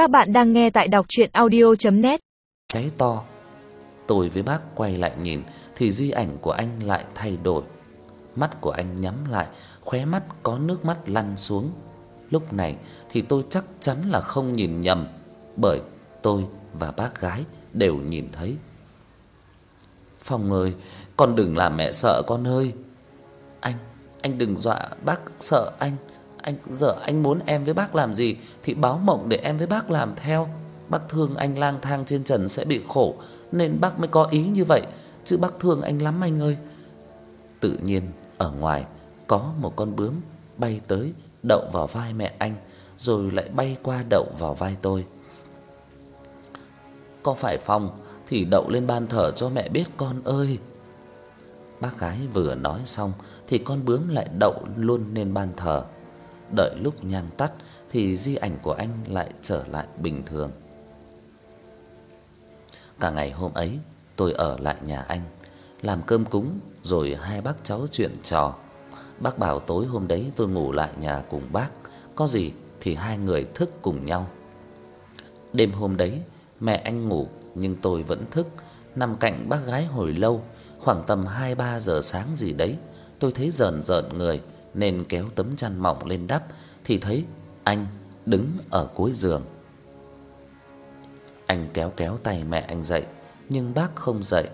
Các bạn đang nghe tại đọc audio net Cháy to. Tôi với bác quay lại nhìn thì di ảnh của anh lại thay đổi. Mắt của anh nhắm lại, khóe mắt có nước mắt lăn xuống. Lúc này thì tôi chắc chắn là không nhìn nhầm, bởi tôi và bác gái đều nhìn thấy. Phong ơi, con đừng làm mẹ sợ con ơi. Anh, anh đừng dọa bác sợ anh. Anh giờ anh muốn em với bác làm gì thì báo mộng để em với bác làm theo. Bác thương anh lang thang trên trần sẽ bị khổ nên bác mới có ý như vậy, chứ bác thương anh lắm anh ơi. Tự nhiên ở ngoài có một con bướm bay tới đậu vào vai mẹ anh rồi lại bay qua đậu vào vai tôi. Có phải phòng thì đậu lên ban thờ cho mẹ biết con ơi. Bác gái vừa nói xong thì con bướm lại đậu luôn lên ban thờ. Đợi lúc nhang tắt thì di ảnh của anh lại trở lại bình thường. Cả ngày hôm ấy, tôi ở lại nhà anh, làm cơm cúng rồi hai bác cháu chuyện trò. Bác bảo tối hôm đấy tôi ngủ lại nhà cùng bác, có gì thì hai người thức cùng nhau. Đêm hôm đấy, mẹ anh ngủ nhưng tôi vẫn thức, nằm cạnh bác gái hồi lâu, khoảng tầm 2 3 giờ sáng gì đấy, tôi thấy rờn rợn người nên kéo tấm chăn mỏng lên đắp thì thấy anh đứng ở cuối giường. Anh kéo kéo tay mẹ anh dậy, nhưng bác không dậy.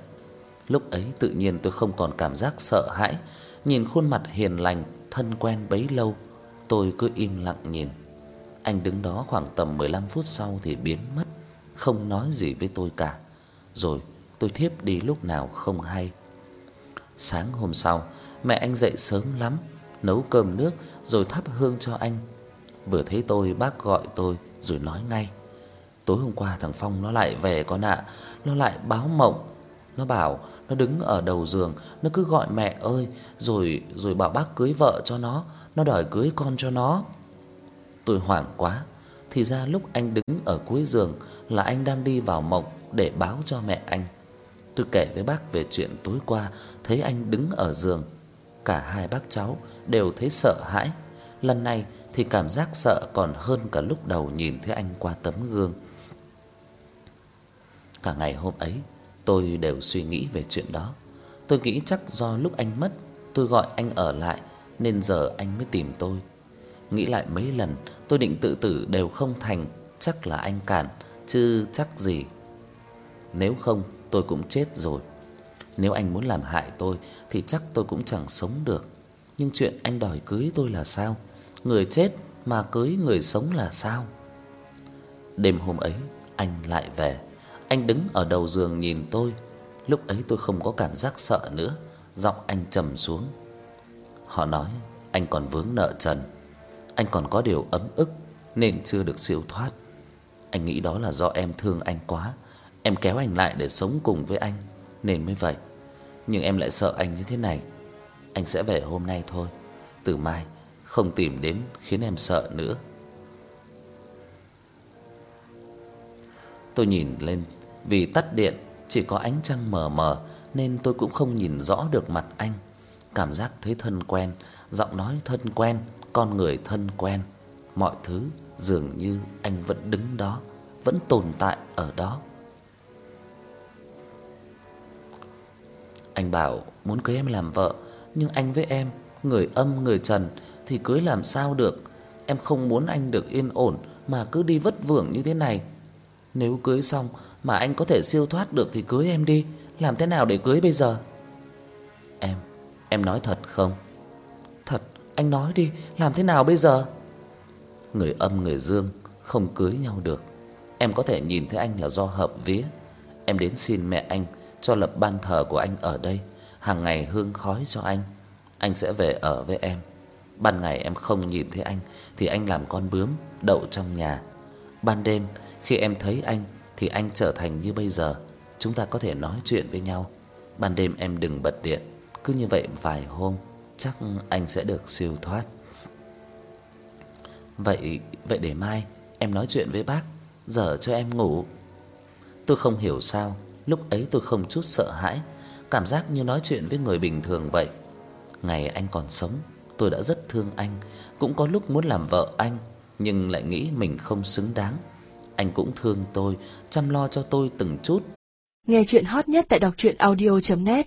Lúc ấy tự nhiên tôi không còn cảm giác sợ hãi, nhìn khuôn mặt hiền lành thân quen bấy lâu, tôi cứ im lặng nhìn. Anh đứng đó khoảng tầm 15 phút sau thì biến mất, không nói gì với tôi cả. Rồi tôi thiếp đi lúc nào không hay. Sáng hôm sau, mẹ anh dậy sớm lắm, nấu cơm nước rồi thắp hương cho anh. Vừa thấy tôi bác gọi tôi rồi nói ngay: "Tối hôm qua thằng Phong nó lại về con ạ, nó lại báo mộng. Nó bảo nó đứng ở đầu giường, nó cứ gọi mẹ ơi, rồi rồi bảo bác cưới vợ cho nó, nó đòi cưới con cho nó." Tôi hoảng quá, thì ra lúc anh đứng ở cuối giường là anh đang đi vào mộng để báo cho mẹ anh. Tôi kể với bác về chuyện tối qua thấy anh đứng ở giường. Cả hai bác cháu đều thấy sợ hãi. Lần này thì cảm giác sợ còn hơn cả lúc đầu nhìn thấy anh qua tấm gương. Cả ngày hôm ấy, tôi đều suy nghĩ về chuyện đó. Tôi nghĩ chắc do lúc anh mất, tôi gọi anh ở lại nên giờ anh mới tìm tôi. Nghĩ lại mấy lần, tôi định tự tử đều không thành, chắc là anh cản chứ chắc gì. Nếu không, tôi cũng chết rồi. Nếu anh muốn làm hại tôi thì chắc tôi cũng chẳng sống được. Nhưng chuyện anh đòi cưới tôi là sao? Người chết mà cưới người sống là sao? Đêm hôm ấy, anh lại về. Anh đứng ở đầu giường nhìn tôi. Lúc ấy tôi không có cảm giác sợ nữa, giọng anh trầm xuống. Họ nói anh còn vướng nợ trần, anh còn có điều ấm ức nên chưa được siêu thoát. Anh nghĩ đó là do em thương anh quá, em kéo anh lại để sống cùng với anh nên mới vậy. Nhưng em lại sợ anh như thế này. Anh sẽ về hôm nay thôi, từ mai không tìm đến khiến em sợ nữa. Tôi nhìn lên, vì tắt điện chỉ có ánh trăng mờ mờ nên tôi cũng không nhìn rõ được mặt anh. Cảm giác thấy thân quen, giọng nói thân quen, con người thân quen, mọi thứ dường như anh vẫn đứng đó, vẫn tồn tại ở đó. Anh bảo muốn cưới em làm vợ, nhưng anh với em, người âm người trần thì cưới làm sao được? Em không muốn anh được yên ổn mà cứ đi vất vưởng như thế này. Nếu cưới xong mà anh có thể siêu thoát được thì cưới em đi, làm thế nào để cưới bây giờ? Em, em nói thật không? Thật, anh nói đi, làm thế nào bây giờ? Người âm người dương không cưới nhau được. Em có thể nhìn thấy anh là do hợp vía. Em đến xin mẹ anh cho lập ban thờ của anh ở đây, hàng ngày hương khói cho anh. Anh sẽ về ở với em. Ban ngày em không nhìn thấy anh thì anh làm con bướm đậu trong nhà. Ban đêm khi em thấy anh thì anh trở thành như bây giờ, chúng ta có thể nói chuyện với nhau. Ban đêm em đừng bật điện, cứ như vậy vài hôm chắc anh sẽ được siêu thoát. Vậy vậy để mai em nói chuyện với bác, giờ cho em ngủ. Tôi không hiểu sao, lúc ấy tôi không chút sợ hãi, cảm giác như nói chuyện với người bình thường vậy. Ngày anh còn sống, tôi đã rất thương anh, cũng có lúc muốn làm vợ anh, nhưng lại nghĩ mình không xứng đáng. anh cũng thương tôi, chăm lo cho tôi từng chút. Nghe chuyện hot nhất tại đọc audio net